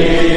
Amen.